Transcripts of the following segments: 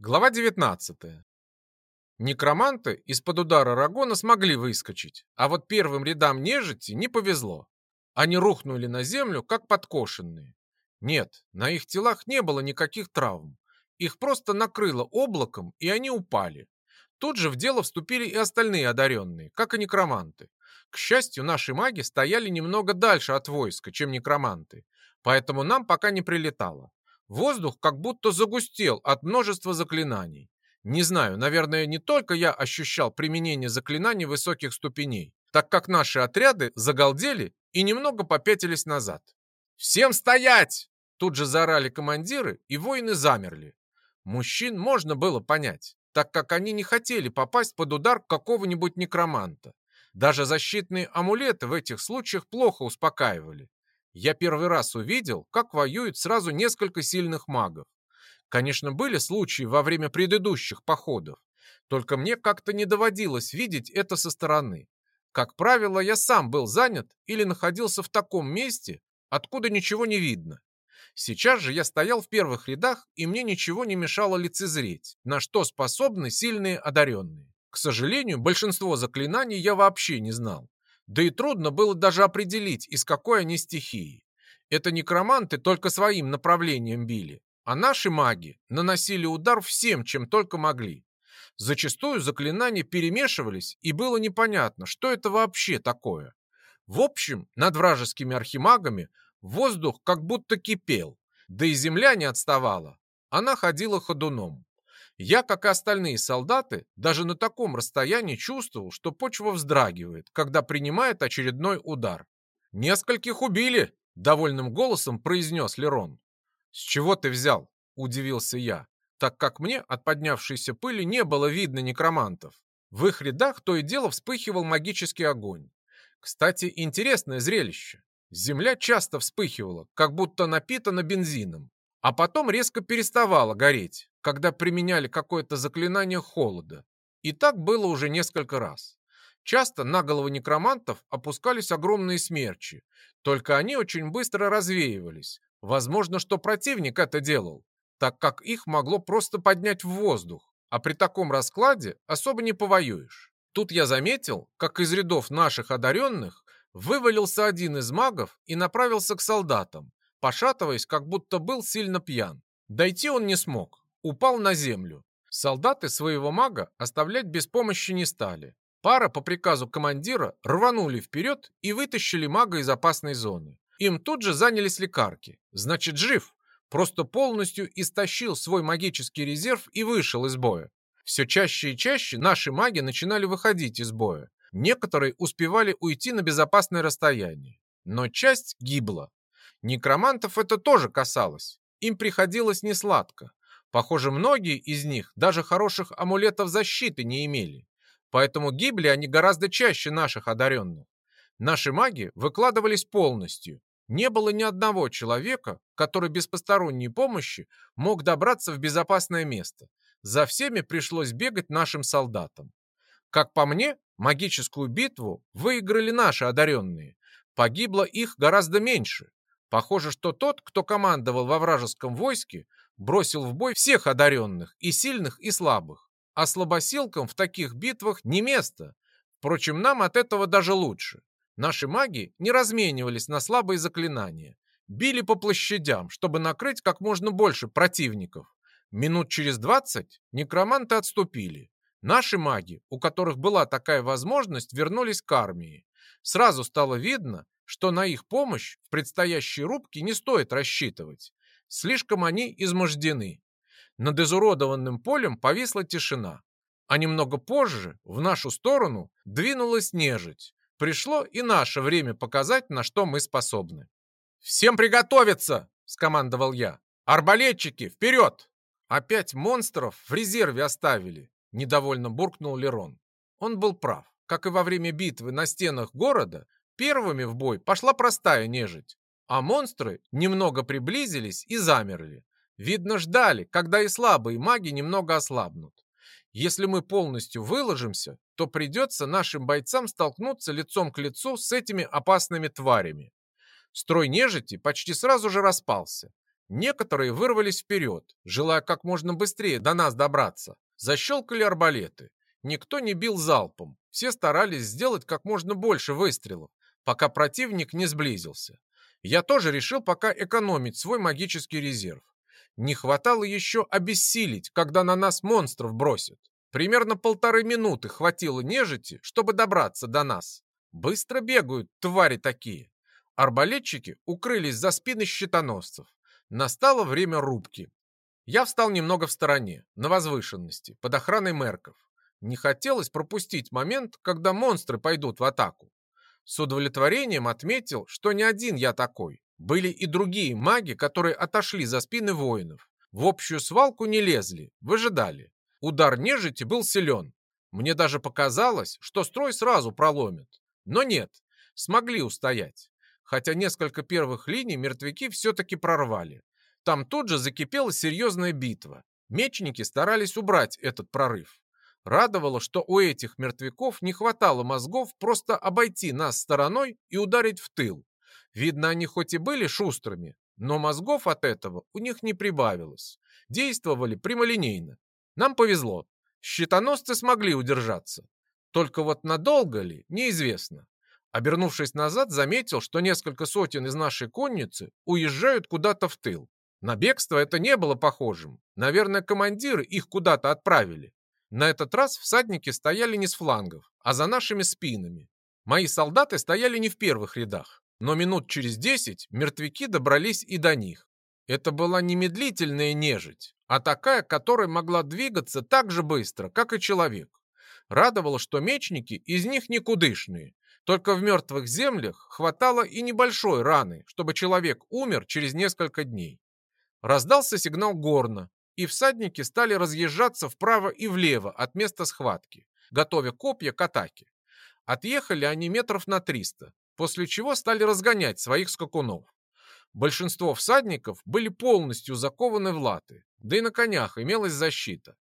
Глава 19. Некроманты из-под удара Рагона смогли выскочить, а вот первым рядам нежити не повезло. Они рухнули на землю, как подкошенные. Нет, на их телах не было никаких травм. Их просто накрыло облаком, и они упали. Тут же в дело вступили и остальные одаренные, как и некроманты. К счастью, наши маги стояли немного дальше от войска, чем некроманты, поэтому нам пока не прилетало. Воздух как будто загустел от множества заклинаний. Не знаю, наверное, не только я ощущал применение заклинаний высоких ступеней, так как наши отряды загалдели и немного попятились назад. «Всем стоять!» Тут же заорали командиры, и воины замерли. Мужчин можно было понять, так как они не хотели попасть под удар какого-нибудь некроманта. Даже защитные амулеты в этих случаях плохо успокаивали. Я первый раз увидел, как воюют сразу несколько сильных магов. Конечно, были случаи во время предыдущих походов, только мне как-то не доводилось видеть это со стороны. Как правило, я сам был занят или находился в таком месте, откуда ничего не видно. Сейчас же я стоял в первых рядах, и мне ничего не мешало лицезреть, на что способны сильные одаренные. К сожалению, большинство заклинаний я вообще не знал. Да и трудно было даже определить, из какой они стихии. Это некроманты только своим направлением били, а наши маги наносили удар всем, чем только могли. Зачастую заклинания перемешивались, и было непонятно, что это вообще такое. В общем, над вражескими архимагами воздух как будто кипел, да и земля не отставала. Она ходила ходуном. Я, как и остальные солдаты, даже на таком расстоянии чувствовал, что почва вздрагивает, когда принимает очередной удар. «Нескольких убили!» — довольным голосом произнес Лерон. «С чего ты взял?» — удивился я, так как мне от поднявшейся пыли не было видно некромантов. В их рядах то и дело вспыхивал магический огонь. Кстати, интересное зрелище. Земля часто вспыхивала, как будто напитана бензином, а потом резко переставала гореть, когда применяли какое-то заклинание холода. И так было уже несколько раз. Часто на головы некромантов опускались огромные смерчи, только они очень быстро развеивались. Возможно, что противник это делал, так как их могло просто поднять в воздух, а при таком раскладе особо не повоюешь. Тут я заметил, как из рядов наших одаренных вывалился один из магов и направился к солдатам, пошатываясь, как будто был сильно пьян. Дойти он не смог, упал на землю. Солдаты своего мага оставлять без помощи не стали. Пара по приказу командира рванули вперед и вытащили мага из опасной зоны. Им тут же занялись лекарки. Значит, жив. Просто полностью истощил свой магический резерв и вышел из боя. Все чаще и чаще наши маги начинали выходить из боя. Некоторые успевали уйти на безопасное расстояние. Но часть гибла. Некромантов это тоже касалось. Им приходилось несладко. Похоже, многие из них даже хороших амулетов защиты не имели. Поэтому гибли они гораздо чаще наших одаренных. Наши маги выкладывались полностью. Не было ни одного человека, который без посторонней помощи мог добраться в безопасное место. За всеми пришлось бегать нашим солдатам. Как по мне, магическую битву выиграли наши одаренные. Погибло их гораздо меньше. Похоже, что тот, кто командовал во вражеском войске, бросил в бой всех одаренных, и сильных, и слабых. А слабосилкам в таких битвах не место. Впрочем, нам от этого даже лучше. Наши маги не разменивались на слабые заклинания. Били по площадям, чтобы накрыть как можно больше противников. Минут через двадцать некроманты отступили. Наши маги, у которых была такая возможность, вернулись к армии. Сразу стало видно, что на их помощь в предстоящей рубке не стоит рассчитывать. Слишком они измождены. Над изуродованным полем повисла тишина. А немного позже в нашу сторону двинулась нежить. Пришло и наше время показать, на что мы способны. «Всем приготовиться!» — скомандовал я. «Арбалетчики, вперед!» «Опять монстров в резерве оставили», — недовольно буркнул Лерон. Он был прав. Как и во время битвы на стенах города, первыми в бой пошла простая нежить. А монстры немного приблизились и замерли. Видно, ждали, когда и слабые маги немного ослабнут. Если мы полностью выложимся, то придется нашим бойцам столкнуться лицом к лицу с этими опасными тварями. Строй нежити почти сразу же распался. Некоторые вырвались вперед, желая как можно быстрее до нас добраться. Защелкали арбалеты. Никто не бил залпом. Все старались сделать как можно больше выстрелов, пока противник не сблизился. Я тоже решил пока экономить свой магический резерв. Не хватало еще обессилить, когда на нас монстров бросят. Примерно полторы минуты хватило нежити, чтобы добраться до нас. Быстро бегают твари такие. Арбалетчики укрылись за спины щитоносцев. Настало время рубки. Я встал немного в стороне, на возвышенности, под охраной мерков. Не хотелось пропустить момент, когда монстры пойдут в атаку. С удовлетворением отметил, что не один я такой. Были и другие маги, которые отошли за спины воинов. В общую свалку не лезли, выжидали. Удар нежити был силен. Мне даже показалось, что строй сразу проломит. Но нет, смогли устоять. Хотя несколько первых линий мертвяки все-таки прорвали. Там тут же закипела серьезная битва. Мечники старались убрать этот прорыв. Радовало, что у этих мертвяков не хватало мозгов просто обойти нас стороной и ударить в тыл. Видно, они хоть и были шустрыми, но мозгов от этого у них не прибавилось. Действовали прямолинейно. Нам повезло. Щитоносцы смогли удержаться. Только вот надолго ли, неизвестно. Обернувшись назад, заметил, что несколько сотен из нашей конницы уезжают куда-то в тыл. На бегство это не было похожим. Наверное, командиры их куда-то отправили. На этот раз всадники стояли не с флангов, а за нашими спинами. Мои солдаты стояли не в первых рядах, но минут через десять мертвяки добрались и до них. Это была не медлительная нежить, а такая, которая могла двигаться так же быстро, как и человек. Радовало, что мечники из них никудышные. Только в мертвых землях хватало и небольшой раны, чтобы человек умер через несколько дней. Раздался сигнал горна, и всадники стали разъезжаться вправо и влево от места схватки, готовя копья к атаке. Отъехали они метров на 300, после чего стали разгонять своих скакунов. Большинство всадников были полностью закованы в латы, да и на конях имелась защита.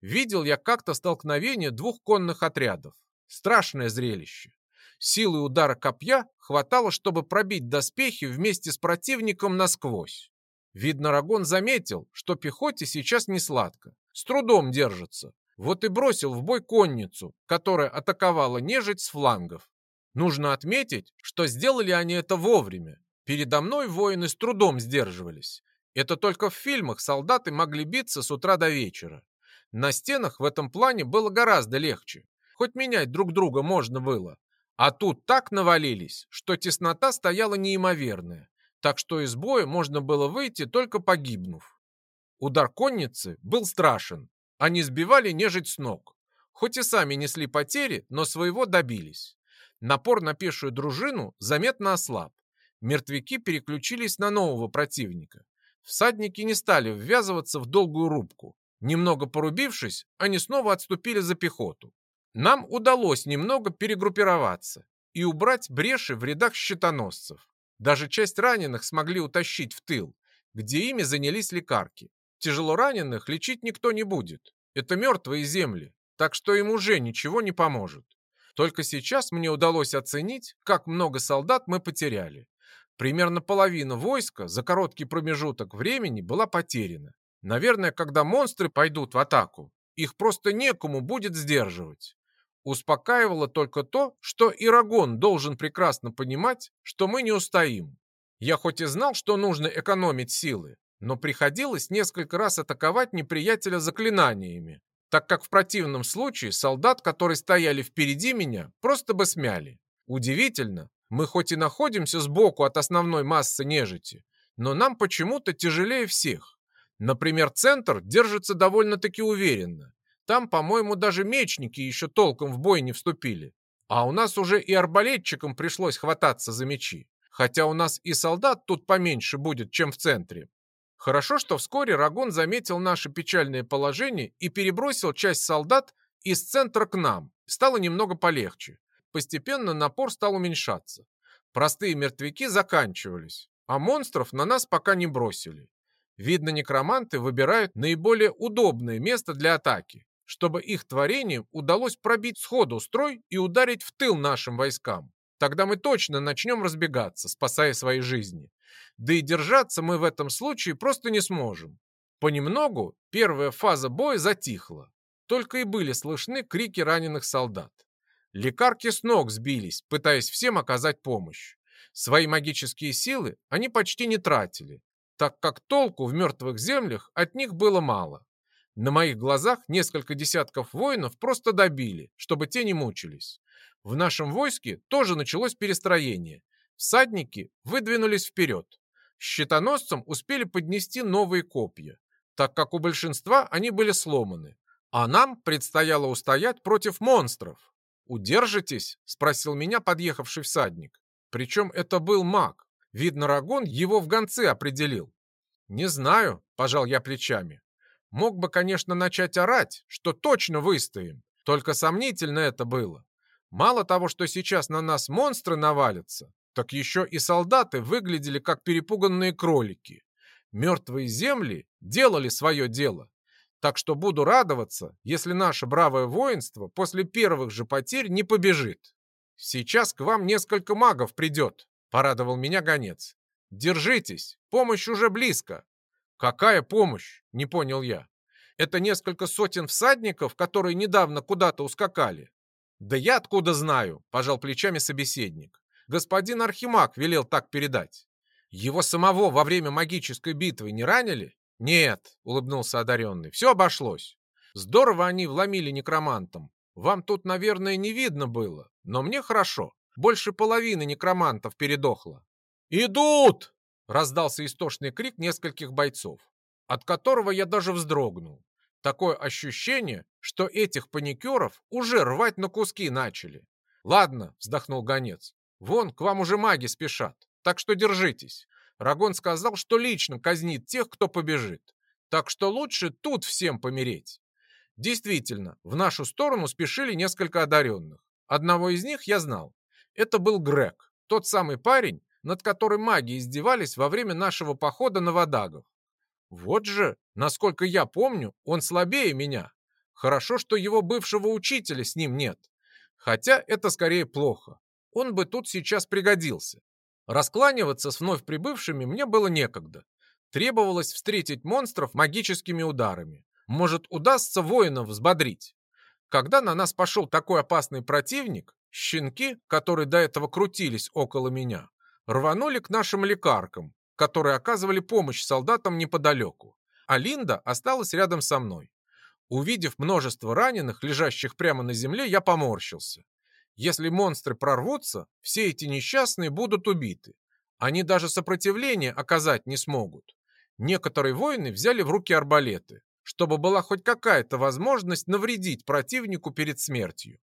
Видел я как-то столкновение двух конных отрядов. Страшное зрелище. Силы удара копья хватало, чтобы пробить доспехи вместе с противником насквозь. Видно, Рагон заметил, что пехоте сейчас не сладко, с трудом держится. Вот и бросил в бой конницу, которая атаковала нежить с флангов. Нужно отметить, что сделали они это вовремя, Передо мной воины с трудом сдерживались. Это только в фильмах солдаты могли биться с утра до вечера. На стенах в этом плане было гораздо легче. Хоть менять друг друга можно было. А тут так навалились, что теснота стояла неимоверная. Так что из боя можно было выйти, только погибнув. Удар конницы был страшен. Они сбивали нежить с ног. Хоть и сами несли потери, но своего добились. Напор на пешую дружину заметно ослаб мертвяки переключились на нового противника. Всадники не стали ввязываться в долгую рубку. Немного порубившись, они снова отступили за пехоту. Нам удалось немного перегруппироваться и убрать бреши в рядах щитоносцев. Даже часть раненых смогли утащить в тыл, где ими занялись лекарки. Тяжело раненых лечить никто не будет. Это мертвые земли, так что им уже ничего не поможет. Только сейчас мне удалось оценить, как много солдат мы потеряли. Примерно половина войска за короткий промежуток времени была потеряна. Наверное, когда монстры пойдут в атаку, их просто некому будет сдерживать. Успокаивало только то, что Ирагон должен прекрасно понимать, что мы не устоим. Я хоть и знал, что нужно экономить силы, но приходилось несколько раз атаковать неприятеля заклинаниями, так как в противном случае солдат, которые стояли впереди меня, просто бы смяли. Удивительно, мы хоть и находимся сбоку от основной массы нежити, но нам почему-то тяжелее всех. Например, центр держится довольно-таки уверенно. Там, по-моему, даже мечники еще толком в бой не вступили. А у нас уже и арбалетчикам пришлось хвататься за мечи. Хотя у нас и солдат тут поменьше будет, чем в центре. Хорошо, что вскоре Рагон заметил наше печальное положение и перебросил часть солдат из центра к нам. Стало немного полегче. Постепенно напор стал уменьшаться. Простые мертвяки заканчивались, а монстров на нас пока не бросили. Видно, некроманты выбирают наиболее удобное место для атаки, чтобы их творением удалось пробить сходу строй и ударить в тыл нашим войскам. Тогда мы точно начнем разбегаться, спасая свои жизни. Да и держаться мы в этом случае просто не сможем. Понемногу первая фаза боя затихла. Только и были слышны крики раненых солдат. Лекарки с ног сбились, пытаясь всем оказать помощь. Свои магические силы они почти не тратили, так как толку в мертвых землях от них было мало. На моих глазах несколько десятков воинов просто добили, чтобы те не мучились. В нашем войске тоже началось перестроение. Всадники выдвинулись вперед. Щитоносцам успели поднести новые копья, так как у большинства они были сломаны. А нам предстояло устоять против монстров. «Удержитесь?» – спросил меня подъехавший всадник. Причем это был маг. Видно, Рагон его в гонце определил. «Не знаю», – пожал я плечами. Мог бы, конечно, начать орать, что точно выстоим. Только сомнительно это было. Мало того, что сейчас на нас монстры навалятся, так еще и солдаты выглядели как перепуганные кролики. Мертвые земли делали свое дело. Так что буду радоваться, если наше бравое воинство после первых же потерь не побежит. Сейчас к вам несколько магов придет, порадовал меня гонец. Держитесь, помощь уже близко. «Какая помощь?» – не понял я. «Это несколько сотен всадников, которые недавно куда-то ускакали?» «Да я откуда знаю?» – пожал плечами собеседник. «Господин Архимаг велел так передать. Его самого во время магической битвы не ранили?» «Нет», — улыбнулся одаренный, — «все обошлось. Здорово они вломили некромантам. Вам тут, наверное, не видно было, но мне хорошо. Больше половины некромантов передохло». «Идут!» Раздался истошный крик нескольких бойцов, от которого я даже вздрогнул. Такое ощущение, что этих паникеров уже рвать на куски начали. «Ладно», — вздохнул гонец, — «вон, к вам уже маги спешат, так что держитесь». Рагон сказал, что лично казнит тех, кто побежит. Так что лучше тут всем помереть. Действительно, в нашу сторону спешили несколько одаренных. Одного из них я знал. Это был Грег, тот самый парень, над которым маги издевались во время нашего похода на водагов. Вот же, насколько я помню, он слабее меня. Хорошо, что его бывшего учителя с ним нет. Хотя это скорее плохо. Он бы тут сейчас пригодился. Раскланиваться с вновь прибывшими мне было некогда. Требовалось встретить монстров магическими ударами. Может, удастся воинов взбодрить. Когда на нас пошел такой опасный противник, щенки, которые до этого крутились около меня, рванули к нашим лекаркам, которые оказывали помощь солдатам неподалеку, а Линда осталась рядом со мной. Увидев множество раненых, лежащих прямо на земле, я поморщился. Если монстры прорвутся, все эти несчастные будут убиты. Они даже сопротивление оказать не смогут. Некоторые воины взяли в руки арбалеты, чтобы была хоть какая-то возможность навредить противнику перед смертью.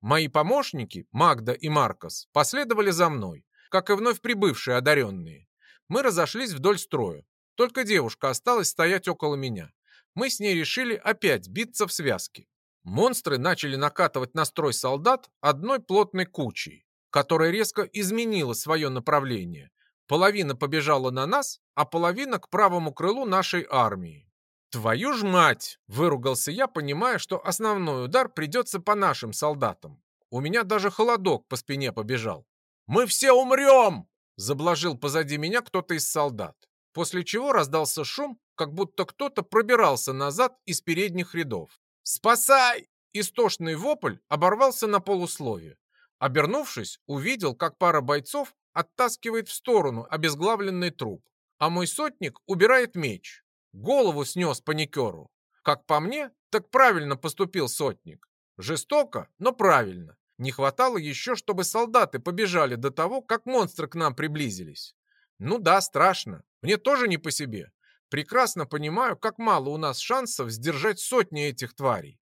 Мои помощники, Магда и Маркос, последовали за мной, как и вновь прибывшие одаренные. Мы разошлись вдоль строя. Только девушка осталась стоять около меня. Мы с ней решили опять биться в связке. Монстры начали накатывать на строй солдат одной плотной кучей, которая резко изменила свое направление. Половина побежала на нас, а половина к правому крылу нашей армии. «Твою ж мать!» – выругался я, понимая, что основной удар придется по нашим солдатам. У меня даже холодок по спине побежал. «Мы все умрем!» – заблажил позади меня кто-то из солдат. После чего раздался шум, как будто кто-то пробирался назад из передних рядов. «Спасай!» Истошный вопль оборвался на полуслове. Обернувшись, увидел, как пара бойцов оттаскивает в сторону обезглавленный труп, а мой сотник убирает меч. Голову снес паникеру. Как по мне, так правильно поступил сотник. Жестоко, но правильно. Не хватало еще, чтобы солдаты побежали до того, как монстры к нам приблизились. Ну да, страшно. Мне тоже не по себе. Прекрасно понимаю, как мало у нас шансов сдержать сотни этих тварей.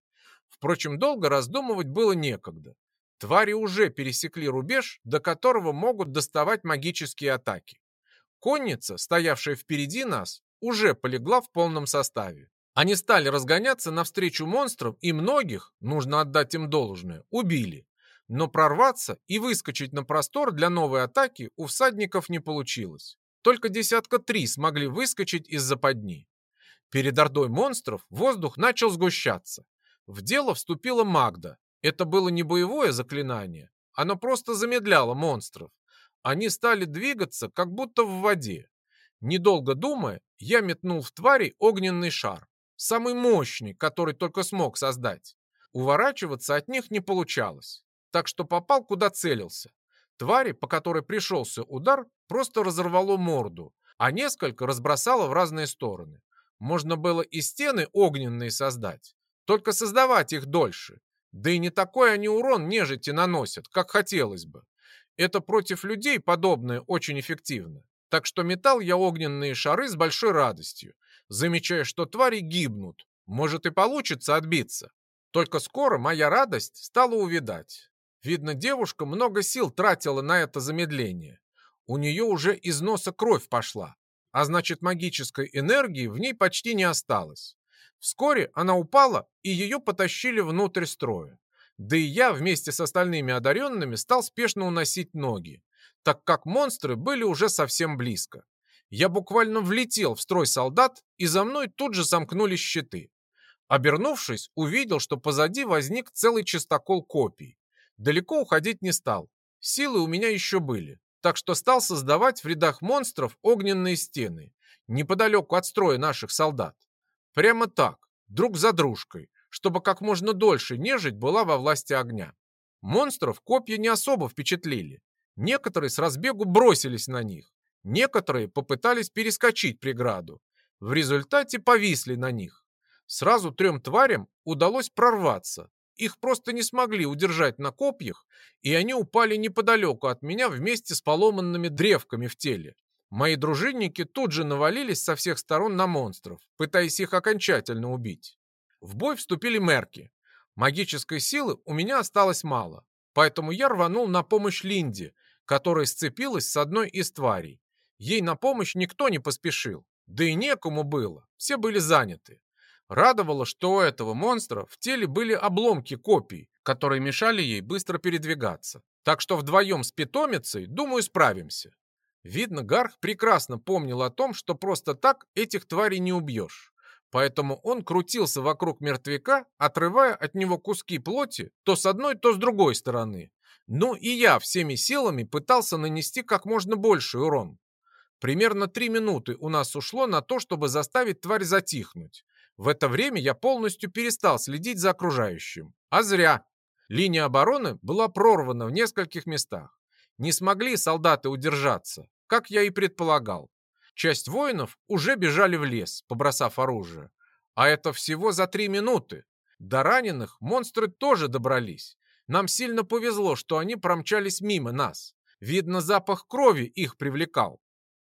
Впрочем, долго раздумывать было некогда. Твари уже пересекли рубеж, до которого могут доставать магические атаки. Конница, стоявшая впереди нас, уже полегла в полном составе. Они стали разгоняться навстречу монстрам, и многих, нужно отдать им должное, убили. Но прорваться и выскочить на простор для новой атаки у всадников не получилось. Только десятка три смогли выскочить из западни. Перед ордой монстров воздух начал сгущаться. В дело вступила Магда. Это было не боевое заклинание, оно просто замедляло монстров. Они стали двигаться, как будто в воде. Недолго думая, я метнул в твари огненный шар. Самый мощный, который только смог создать. Уворачиваться от них не получалось, так что попал куда целился. Твари, по которой пришелся удар, просто разорвало морду, а несколько разбросало в разные стороны. Можно было и стены огненные создать, только создавать их дольше. Да и не такой они урон нежити наносят, как хотелось бы. Это против людей подобное очень эффективно. Так что метал я огненные шары с большой радостью, замечая, что твари гибнут. Может и получится отбиться. Только скоро моя радость стала увидать. Видно, девушка много сил тратила на это замедление. У нее уже из носа кровь пошла, а значит магической энергии в ней почти не осталось. Вскоре она упала, и ее потащили внутрь строя. Да и я вместе с остальными одаренными стал спешно уносить ноги, так как монстры были уже совсем близко. Я буквально влетел в строй солдат, и за мной тут же сомкнулись щиты. Обернувшись, увидел, что позади возник целый чистокол копий. Далеко уходить не стал. Силы у меня еще были, так что стал создавать в рядах монстров огненные стены, неподалеку от строя наших солдат. Прямо так, друг за дружкой, чтобы как можно дольше нежить была во власти огня. Монстров копья не особо впечатлили. Некоторые с разбегу бросились на них, некоторые попытались перескочить преграду. В результате повисли на них. Сразу трем тварям удалось прорваться. Их просто не смогли удержать на копьях, и они упали неподалеку от меня вместе с поломанными древками в теле. Мои дружинники тут же навалились со всех сторон на монстров, пытаясь их окончательно убить. В бой вступили мерки. Магической силы у меня осталось мало, поэтому я рванул на помощь Линде, которая сцепилась с одной из тварей. Ей на помощь никто не поспешил, да и некому было, все были заняты. Радовало, что у этого монстра в теле были обломки копий, которые мешали ей быстро передвигаться. Так что вдвоем с питомицей, думаю, справимся. Видно, Гарх прекрасно помнил о том, что просто так этих тварей не убьешь. Поэтому он крутился вокруг мертвяка, отрывая от него куски плоти то с одной, то с другой стороны. Ну и я всеми силами пытался нанести как можно больший урон. Примерно три минуты у нас ушло на то, чтобы заставить тварь затихнуть. В это время я полностью перестал следить за окружающим. А зря. Линия обороны была прорвана в нескольких местах. Не смогли солдаты удержаться как я и предполагал. Часть воинов уже бежали в лес, побросав оружие. А это всего за три минуты. До раненых монстры тоже добрались. Нам сильно повезло, что они промчались мимо нас. Видно, запах крови их привлекал.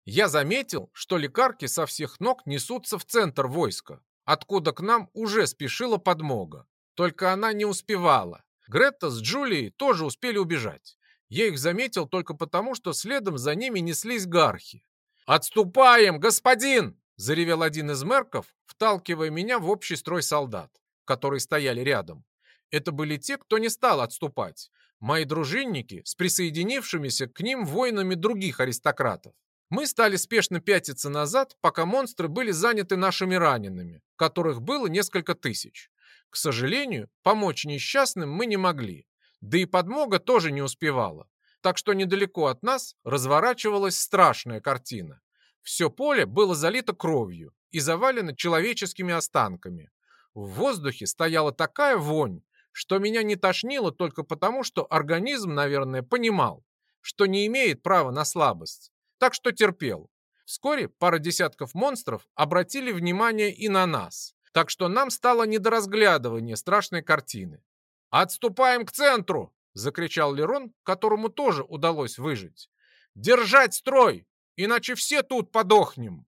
Я заметил, что лекарки со всех ног несутся в центр войска, откуда к нам уже спешила подмога. Только она не успевала. Гретта с Джулией тоже успели убежать. Я их заметил только потому, что следом за ними неслись гархи. «Отступаем, господин!» – заревел один из мерков, вталкивая меня в общий строй солдат, которые стояли рядом. Это были те, кто не стал отступать. Мои дружинники с присоединившимися к ним воинами других аристократов. Мы стали спешно пятиться назад, пока монстры были заняты нашими ранеными, которых было несколько тысяч. К сожалению, помочь несчастным мы не могли. Да и подмога тоже не успевала. Так что недалеко от нас разворачивалась страшная картина. Все поле было залито кровью и завалено человеческими останками. В воздухе стояла такая вонь, что меня не тошнило только потому, что организм, наверное, понимал, что не имеет права на слабость. Так что терпел. Вскоре пара десятков монстров обратили внимание и на нас. Так что нам стало не до разглядывания страшной картины. «Отступаем к центру!» — закричал Лерон, которому тоже удалось выжить. «Держать строй, иначе все тут подохнем!»